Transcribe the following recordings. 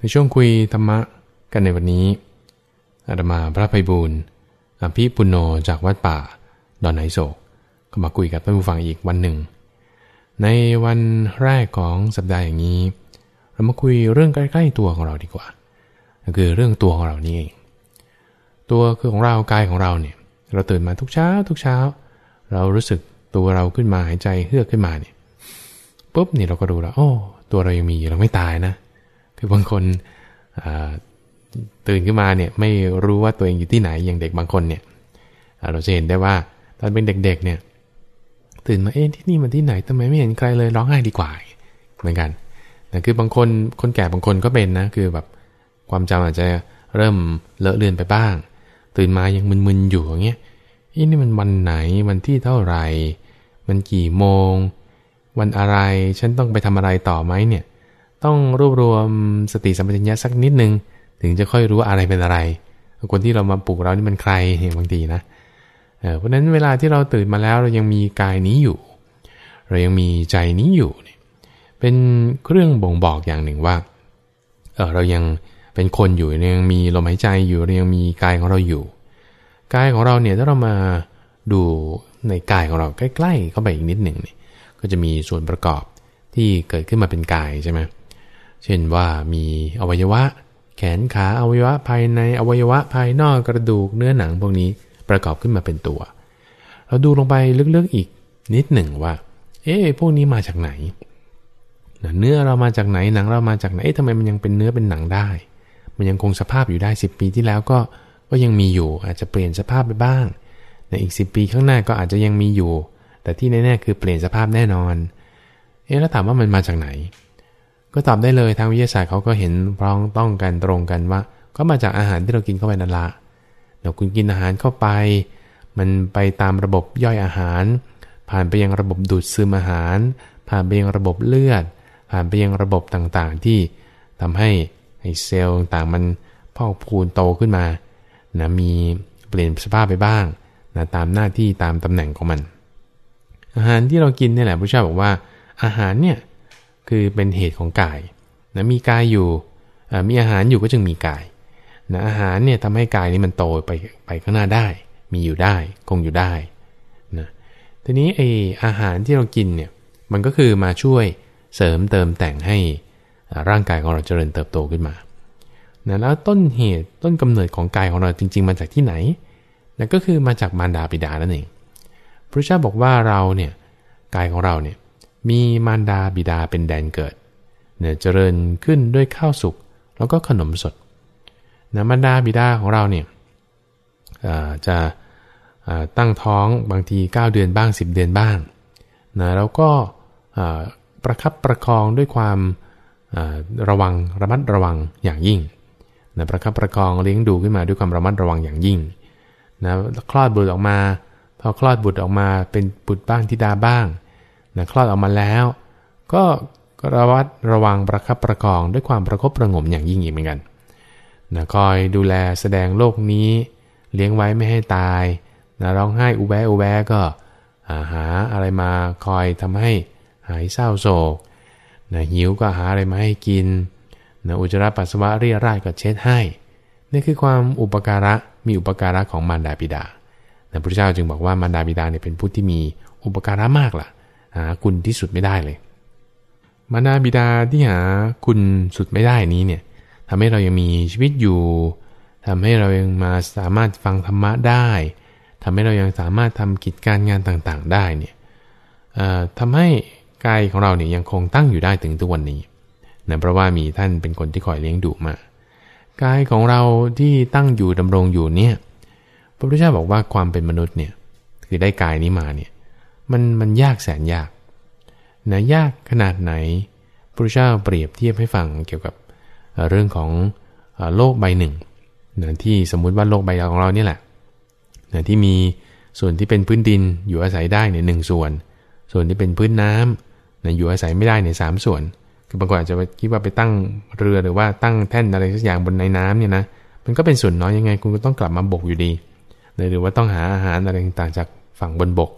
ในช่วงคุยธรรมะกันในวันนี้อาตมาพระไพบูลอภิปุโนจากวัดป่า ดอนไหโศกก็มาคุยกับท่านผู้ฟังอีกวันหนึ่ง ในวันแรกของสัปดาห์อย่างนี้ เรามาคุยเรื่องใกล้ๆตัวของเราดีกว่า ก็คือเรื่องตัวของเรานี่เองตัวคือของเรากายของเราเนี่ย เราตื่นมาทุกเช้า ทุกเช้า เรารู้สึกตัวเราขึ้นมาหายใจเฮือกขึ้นมาเนี่ยปุ๊บนี่เราก็ดูแล้วโอ้ตัวเรายังมีเราไม่ตายนะ คือบางคนตื่นขึ้นมาเนี่ยไม่รู้ว่าตัวเองอยู่ที่ไหนอย่างเด็กบางคนเนี่ยเราจะเห็นได้ว่าตอนเป็นเด็กๆเนี่ยตื่นมาเอ๊ะที่นี่มันที่ไหนทำไมไม่เห็นใครเลยร้องไห้ดีกว่าเหมือนกันนะคือบางคนคนแก่บางคนก็เป็นนะคือแบบความจำอาจจะเริ่มเลอะเลือนไปบ้าง ตื่นมายังมึนๆอยู่อย่างเงี้ยนี่มันวันไหนวันที่เท่าไหร่ มันกี่โมง วันอะไรฉันต้องไปทำอะไรต่อไหมเนี่ย ต้องรวบรวมสติสัมปชัญญะสักนิดนึง ถึงจะค่อยรู้ว่าอะไรเป็นอะไร คนที่เรามาปลุกเรานี่มันใครอย่างบางทีนะเเพราะฉะนั้นเวลาที่เราตื่นมาแล้วเรายังมีกายนี้อยู่ เรายังมีใจนี้อยู่ เป็นเครื่องบ่งบอกอย่างหนึ่งว่าเเรายังเป็นคนอยู่ยังมีลมหายใจอยู่เรายังมีกายของเราอยู่ กายของเราเนี่ยถ้าเรามาดูในกายของเราใกล้ ๆ เข้าไปอีกนิดหนึ่งเนี่ยก็จะมีส่วนประกอบที่เกิดขึ้นมาเป็นกายใช่ไหมเเช่นว่ามีอวัยวะ แขนขาอวัยวะภายในอวัยวะภายนอกกระดูกเนื้อหนังพวกนี้ประกอบขึ้นมาเป็นตัว เราดูลงไปลึกๆอีกนิดหนึ่งว่า เอ๊ะพวกนี้มาจากไหน เนื้อเรามาจากไหนหนังเรามาจากไหนเอ๊ะทำไมมันยังเป็นเนื้อเป็นหนังได้ มันยังคงสภาพอยู่ได้ 10 ปีที่แล้วก็ก็ยังมีอยู่อาจจะเปลี่ยนสภาพไปบ้างในอีก 10 ปีข้างหน้าก็อาจจะยังมีอยู่ แต่ที่แน่ๆคือเปลี่ยนสภาพแน่นอน เอ๊ะแล้วถามว่ามันมาจากไหน ก็ตอบได้เลยทางวิทยาศาสตร์เขาก็เห็นพ้องต้องกันตรงกันว่า ก็มาจากอาหารที่เรากินเข้าไปนั่นละเดี๋ยวคุณกินอาหารเข้าไป มันไปตามระบบย่อยอาหาร ผ่านไปยังระบบดูดซึมอาหาร ผ่านไปยังระบบเลือด ผ่านไปยังระบบต่างๆ ที่ทำให้ไอเซลล์ต่างมันพอกพูนโตขึ้นมานะมีเปลี่ยนสภาพไปบ้างนะตามหน้าที่ตามตำแหน่งของมัน อาหารที่เรากินนี่แหละพระเจ้าบอกว่า อาหารเนี่ย คือเป็นเหตุของกายนะมีกายอยู่มีอาหารอยู่ก็จึงมีกายนะอาหารเนี่ยทำให้กายนี้มันโตไปไปข้างหน้าได้ มีอยู่ได้คงอยู่ได้นะทีนี้ไออาหารที่เรากินเนี่ยมันก็คือมาช่วยเสริมเติมแต่งให้ร่างกายของเราเจริญเติบโตขึ้นมานะแล้วต้นเหตุต้นกำเนิดของกายของเราจริง ๆ มาจากที่ไหนนั่นก็คือมาจากมารดาบิดานั่นเองพระเจ้าบอกว่าเราเนี่ยกายของเราเนี่ย มีมารดาบิดาเป็นแดนเกิดเนี่ยเจริญขึ้นด้วยข้าวสุกแล้วก็ขนมสดนะมารดาบิดาของเราเนี่ยจะตั้งท้องบางที 9 เดือนบ้าง 10 เดือนบ้างนะแล้วก็ประคับประคองด้วยความระวังระมัดระวังอย่างยิ่งนะประคับประคองเลี้ยงดูขึ้นมาด้วยความระมัดระวังอย่างยิ่งนะคลอดบุตรออกมา พอคลอดบุตรออกมาเป็นบุตรบ้างทิดาบ้าง นะคลอดออกมาแล้ว ก็ระวัดระวังประคับประคองด้วยความประคบประงมอย่างยิ่งอีกเหมือนกันนะคอยดูแลแสดงโลกนี้ เลี้ยงไว้ไม่ให้ตายนะร้องไห้อุแวอุแวก็หาอะไรมาคอยทำให้หายเศร้าโศกนะหิวก็หาอะไรมาให้กินนะอุจจาระปัสสาวะเรียรายก็เช็ดให้ นี่คือความอุปการะมีอุปการะของมารดาบิดาพระพุทธเจ้าจึงบอกว่ามารดาบิดาเนี่ยเป็นผู้ที่มีอุปการะมากล่ะ หาคุณที่สุดไม่ได้เลย มารดาบิดาที่หาคุณสุดไม่ได้นี้เนี่ยทำให้เรายังมีชีวิตอยู่ทำให้เรายังมาสามารถฟังธรรมะได้ทำให้เรายังสามารถทำกิจการงานต่างๆ ได้เนี่ยทำให้กายของเราเนี่ยยังคงตั้งอยู่ได้ถึงทุกวันนี้นะเพราะว่ามีท่านเป็นคนที่คอยเลี้ยงดูมากายของเราที่ตั้งอยู่ดำรงอยู่เนี่ยพระพุทธเจ้าบอกว่าความเป็นมนุษย์เนี่ยคือได้กายนี้มาเนี่ย มันมันยากแสนยากนะยากขนาดไหนพระเจ้าเปรียบเทียบให้ฟังเกี่ยวกับเรื่องของโลกใบหนึ่งนะที่สมมุติว่าโลกใบของเรานี่แหละนะที่มีส่วนที่เป็นพื้นดินอยู่อาศัยได้ในหนึ่งส่วน ส่วนที่เป็นพื้นน้ำนะอยู่อาศัยไม่ได้ในสามส่วน คือบางคนอาจจะคิดว่าไปตั้งเรือหรือว่าตั้งแท่นอะไรสักอย่างบนในน้ำเนี่ยนะมันก็เป็นส่วนน้อยยังไงคุณก็ต้องกลับมาบกอยู่ดี หรือว่าต้องหาอาหารอะไรต่างๆจากฝั่งบนบก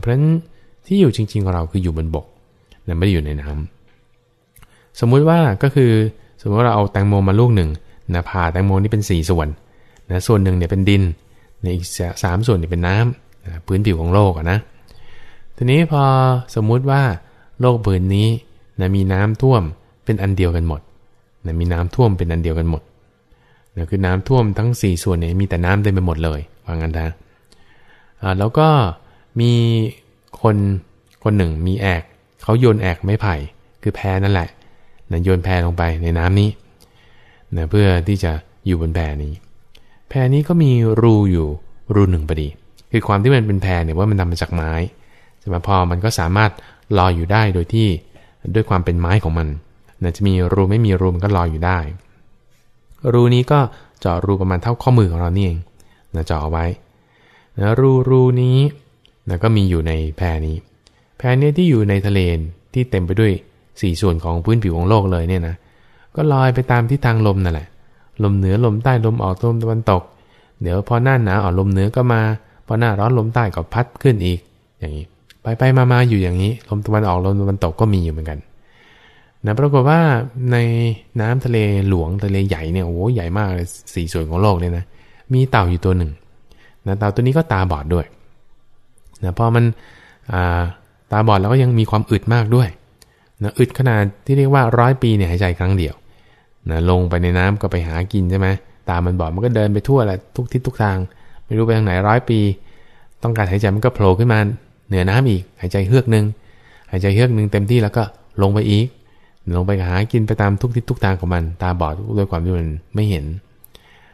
เพราะฉะนั้นที่อยู่จริง ๆ ของเราคืออยู่บนบกแต่ไม่ได้อยู่ในน้ำสมมุติว่าก็คือสมมติว่าเราเอาแตงโมมาลูกหนึ่งนะผ่าแตงโมนี่เป็น 4 ส่วนนะส่วนหนึ่งเนี่ยเป็นดินในอีกสามส่วนเนี่ยเป็นน้ำนะพื้นผิวของโลกนะทีนี้พอสมมุติว่าโลกผืนนี้นะมีน้ำท่วมเป็นอันเดียวกันหมดนะมีน้ำท่วมเป็นอันเดียวกันหมดนะคือน้ำท่วมทั้ง 4 ส่วนเนี่ยมีแต่น้ำเต็มไปหมดเลยว่างั้นนะอ่าแล้วก็ มีคนคนหนึ่งมีแอกเขาโยนแอกไม้ไผ่คือแพนั่นแหละนะโยนแพลงไปในน้ำนี้นะเพื่อที่จะอยู่บนแพนี้ แพนี้ก็มีรูอยู่รูหนึ่งพอดี คือความที่มันเป็นแพเนี่ยว่ามันทำมาจากไม้ใช่ไหมพอมันก็สามารถลอยอยู่ได้โดยที่ด้วยความเป็นไม้ของมันนะจะมีรูไม่มีรูมันก็ลอยอยู่ได้ รูนี้ก็เจาะรูประมาณเท่าข้อมือของเรานี่เองนะเจาะเอาไว้นะรูรูนี้ นะก็มีอยู่ในแพนี้ แพนี้ที่อยู่ในทะเลที่เต็มไปด้วยสี่ส่วนของพื้นผิวของโลกเลยเนี่ยนะก็ลอยไปตามทิศทางลมนั่นแหละ ลมเหนือลมใต้ลมออกลมตะวันตก เดี๋ยวพอหน้าหนาวออกลมเหนือก็มาพอหน้าร้อนลมใต้ก็พัดขึ้นอีก อย่างนี้ ไปไปมามาอยู่อย่างนี้ ลมตะวันออกลมตะวันตกก็มีอยู่เหมือนกันนะปรากฏว่าในน้ำทะเลหลวงทะเลใหญ่เนี่ยโอ้ใหญ่มากเลยสี่ส่วนของโลกเนี่ยนะมีเต่าอยู่ตัวหนึ่งนะเต่าตัวนี้ก็ตาบอดด้วย นะพอมันตาบอดแล้วก็ยังมีความอึดมากด้วยนะอึดขนาดที่เรียกว่าร้อยปีเนี่ยหายใจครั้งเดียวนะลงไปในน้ำก็ไปหากินใช่ไหมตามันบอดมันก็เดินไปทั่วแหละทุกทิศทุกทาง ไม่รู้ไปทางไหนร้อยปี ต้องการหายใจมันก็โผล่ขึ้นมาเหนือน้ำอีก หายใจเฮือกหนึ่งหายใจเฮือกหนึ่งเต็มที่แล้วก็ลงไปอีก ลงไปหากินไปตามทุกทิศทุกทางของมัน ตาบอดด้วยความที่มันไม่เห็น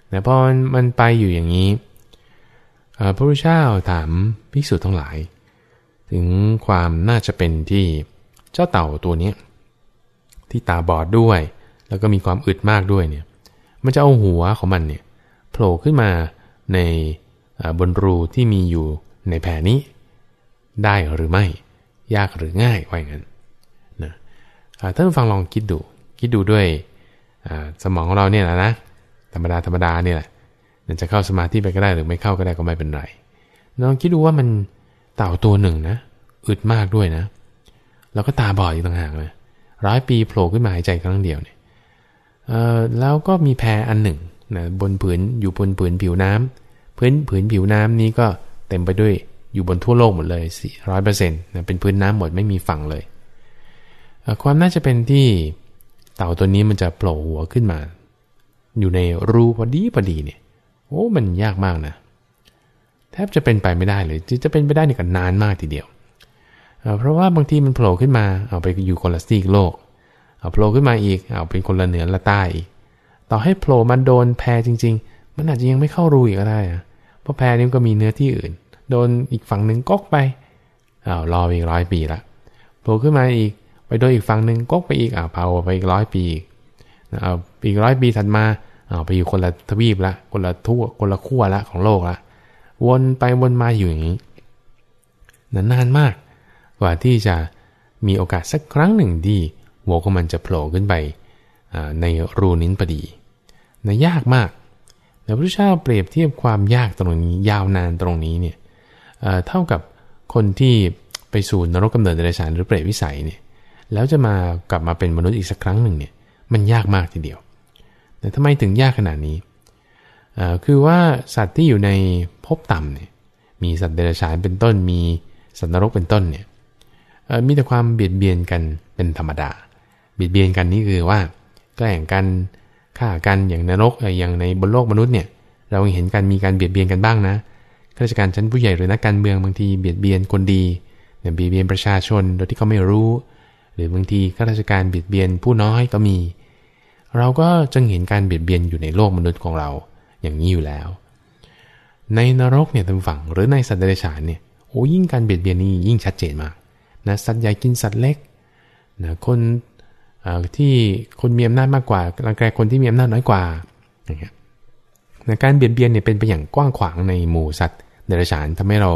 แต่พอมันไปอยู่อย่างนี้ พระพุทธเจ้าถามภิกษุทั้งหลาย ถึงความน่าจะเป็นที่เจ้าเต่าตัวนี้ที่ตาบอดด้วย แล้วก็มีความอึดมากด้วยเนี่ยมันจะเอาหัวของมันเนี่ยโผล่ขึ้นมาในบนรูที่มีอยู่ในแผ่นี้ ได้หรือไม่ ยากหรือง่ายว่าอย่างนั้นนะท่านฟังลองคิดดู คิดดูด้วยสมองของเราเนี่ยนะนะธรรมดาธรรมดาเนี่ยแหละ จะเข้าสมาธิไปก็ได้หรือไม่เข้าก็ได้ก็ไม่เป็นไรลองคิดดูว่ามันเต่าตัวหนึ่งนะอึดมากด้วยนะ แล้วก็ตาบอดอีกต่างหากเลยร้อยปีโผล่ขึ้นมาหายใจครั้งเดียวเนี่ยเอ่อแล้วก็มีแพอันหนึ่งนะบนผืนอยู่บนผืนผิวน้ำพื้นผืนผิวน้ำนี้ก็เต็มไปด้วยอยู่บนทั่วโลกหมดเลยสี่ร้อยเปอร์เซ็นต์เป็นพื้นน้ำหมดไม่มีฝั่งเลย ความน่าจะเป็นที่เต่าตัวนี้มันจะโผล่หัวขึ้นมา อยู่ในรูพอดีพอดีเนี่ย อ้มันยากมากนะแทบจะเป็นไปไม่ได้เลยจะเป็นไปได้นี่ก็นานมากทีเดียว เพราะว่าบางทีมันโผล่ขึ้นมาเอาไปอยู่คนละซีกโลกเอาโผล่ขึ้นมาอีกเอาเป็นคนละเหนือละใต้อีกต่อให้โผล่มันโดนแพรจริง ๆ มันอาจจะยังไม่เข้ารูอีกก็ได้อะเพราะแพรนี้ก็มีเนื้อที่อื่น โดนอีกฝั่งหนึ่งก๊กไปอ้าวรออีกร้อยปีละโผล่ขึ้นมาอีกไปโดนอีกฝั่งหนึ่งก๊กไปอีกอ้าวเผาไปอีกร้อยปีอีกเอาอีกร้อยปีถัดมา อ้าไปอยู่คนละทวีปละ คนละทั่วคนละขั้วละของโลกละวนไปวนมาอยู่อย่างนี้นานมาก กว่าที่จะมีโอกาสสักครั้งหนึ่งที่หัวของมันจะโผล่ขึ้นไปในรูนิ้นพอดีนะยากมากแต่พระเจ้าเปรียบเทียบความยากตรงนี้ยาวนานตรงนี้เนี่ยเท่ากับคนที่ไปสู่นรกกาเนิดเดรัจฉานหรือเปรตวิสัยเนี่ยแล้วจะมากลับมาเป็นมนุษย์อีกสักครั้งหนึ่งเนี่ยมันยากมากทีเดียว แต่ทำไมถึงยากขนาดนี้ คือว่าสัตว์ที่อยู่ในภพต่ำเนี่ย มีสัตว์เดรัจฉานเป็นต้น มีสัตว์นรกเป็นต้นเนี่ย มีแต่ความเบียดเบียนกันเป็นธรรมดา เบียดเบียนกันนี่คือว่าแกล้งกันฆ่ากันอย่างนรกอย่างในบนโลกมนุษย์เนี่ย เราเห็นการมีการเบียดเบียนกันบ้างนะข้าราชการชั้นผู้ใหญ่หรือนักการเมืองบางทีเบียดเบียนคนดีเนี่ยเบียดเบียนประชาชนโดยที่เขาไม่รู้ หรือบางทีข้าราชการเบียดเบียนผู้น้อยก็มี เราก็จะเห็นการเบียดเบียนอยู่ในโลกมนุษย์ของเราอย่างนี้อยู่แล้ว ในนรกเนี่ยทางฝั่งหรือในสัตว์เดรัจฉานเนี่ยโอ้ยิ่งการเบียดเบียนนี่ยิ่งชัดเจนมากนะสัตว์ใหญ่กินสัตว์เล็กนะคนที่คนมีอำนาจมากกว่ารังแกคนที่มีอำนาจน้อยกว่าอย่างเงี้ยนะการเบียดเบียนเนี่ยเป็นไปอย่างกว้างขวางในหมู่สัตว์เดรัจฉานทำให้เรา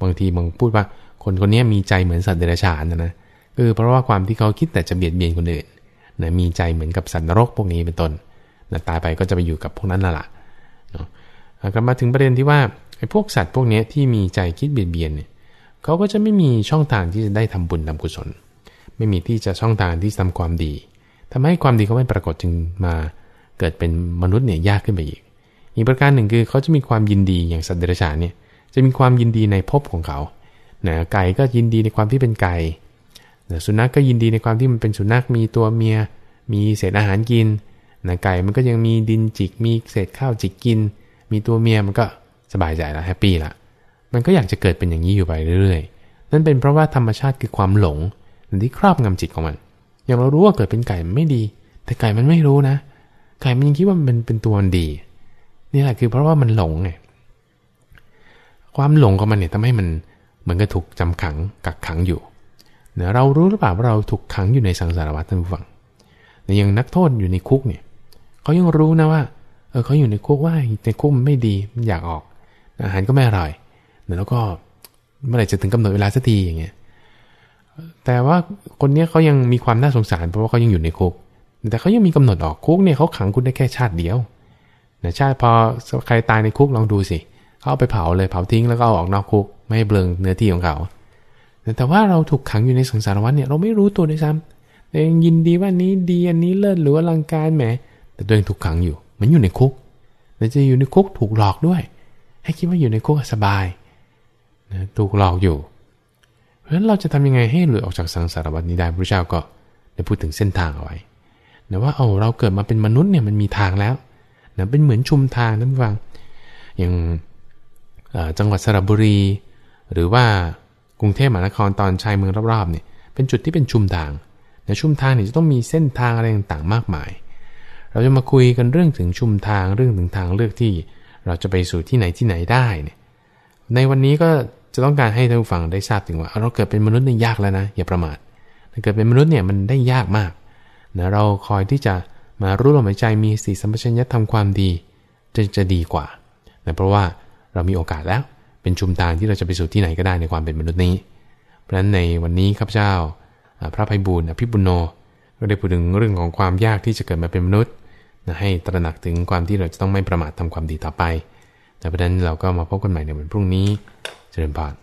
บางทีบางพูดว่าคนคนนี้มีใจเหมือนสัตว์เดรัจฉานนะนะคือเพราะว่าความที่เขาคิดแต่จะเบียดเบียนคนอื่น นะมีใจเหมือนกับสัตว์นรกพวกนี้เป็นต้นนะตายไปก็จะไปอยู่กับพวกนั้นละล่ะเนาะกลับมาถึงประเด็นที่ว่าไอ้พวกสัตว์พวกนี้ที่มีใจคิดเบียดเบียนเนี่ยเขาก็จะไม่มีช่องทางที่จะได้ทำบุญทำกุศล ไม่มีที่จะช่องทางที่ทำความดีทำให้ความดีเขาไม่ปรากฏจึงมาเกิดเป็นมนุษย์เนี่ยยากขึ้นไปอีก อีกประการหนึ่งคือเขาจะมีความยินดีอย่างสัตว์เดรัจฉานเนี่ยจะมีความยินดีในภพของเขานะไก่ก็ยินดีในความที่เป็นไก่ สุนัขกก็ยินดีในความที่มันเป็นสุนัขมีตัวเมีย มีเศษอาหารกินนะไก่มันก็ยังมีดินจิก มีเศษข้าวจิกกิน มีตัวเมียมันก็สบายใจแล้วแฮปปี้ละมันก็อยากจะเกิดเป็นอย่างนี้อยู่ไปเรื่อยๆ นั่นเป็นเพราะว่าธรรมชาติคือความหลงที่ครอบงำจิตของมัน อย่างเรารู้ว่าเกิดเป็นไก่ไม่ดี แต่ไก่มันไม่รู้นะ ไก่มันยังคิดว่ามันเป็นตัวมันดี นี่แหละคือเพราะว่ามันหลงไง ความหลงของมันเนี่ยทำให้มันเหมือนกับถูกจำขังกักขังอยู่ เเรารู้หรือเปล่าว่าเราถูกขังอยู่ในสังสารวัฏท่านผู้ฟังแต่ยังนักโทษอยู่ในคุกเนี่ยเขายังรู้นะว่าเออเขาอยู่ในคุกว่าในคุกมันไม่ดีมันอยากออก อาหารก็ไม่อร่อยแล้วก็เมื่อไหร่จะถึงกำหนดเวลาสักทีอย่างเงี้ยแต่ว่าคนนี้เขายังมีความน่าสงสารเพราะว่าเขายังอยู่ในคุก แต่เขายังมีกำหนดออกคุกเนี่ยเขาขังคุณได้แค่ชาติเดียวนะชาติพอใครตายในคุกลองดูสิเขาเอาไปเผาเลยเผาทิ้งแล้วก็เอาออกนอกคุก ไม่ให้เบลิงเนื้อที่ของเขา แต่ว่าเราถูกขังอยู่ในสังสารวัฏเนี่ยเราไม่รู้ตัวด้วยซ้ำแต่ยังยินดีว่านี้ดีอันนี้เลิศหรือว่าลังการแหม แต่ตัวเองถูกขังอยู่เหมือนอยู่ในคุกแต่จะอยู่ในคุกถูกหลอกด้วย ให้คิดว่าอยู่ในคุกสบายนะถูกหลอกอยู่ เพราะฉะนั้นเราจะทำยังไงให้หลุดออกจากสังสารวัฏนี้ได้พระเจ้าก็ได้พูดถึงเส้นทางเอาไว้นะว่าเอาเราเกิดมาเป็นมนุษย์เนี่ยมันมีทางแล้วนะเป็นเหมือนชุมทางนั่นฟังอย่างจังหวัดสระบุรี หรือว่า กรุงเทพมหานครตอนชายเมืองรอบๆเนี่ยเป็นจุดที่เป็นชุมทางในชุมทางเนี่ยจะต้องมีเส้นทางอะไรต่างๆมากมาย เราจะมาคุยกันเรื่องถึงชุมทางเรื่องถึงทางเลือกที่ เราจะไปสู่ที่ไหนที่ไหนได้เนี่ยในวันนี้ก็จะต้องการให้ท่านผู้ฟังได้ทราบถึงว่าเราเกิดเป็นมนุษย์นี่ยากแล้วนะอย่าประมาทเกิดเป็นมนุษย์เนี่ยมันได้ยากมากนะเราคอยที่จะมารู้ลมหายใจมีสติสัมปชัญญะทำความดีจะจะดีกว่านะเพราะว่าเรามีโอกาสแล้ว เป็นชุมทางที่เราจะไปสู่ที่ไหนก็ได้ในความเป็นมนุษย์นี้ เพราะฉะนั้นในวันนี้ข้าพเจ้า พระภัยบูรณ์อภิบุญโนก็ได้พูดถึงเรื่องของความยากที่จะเกิดมาเป็นมนุษย์ให้ตระหนักถึงความที่เราจะต้องไม่ประมาททำความดีต่อไป แต่เพราะนั้นเราก็มาพบกันใหม่ในวันพรุ่งนี้ เจริญพร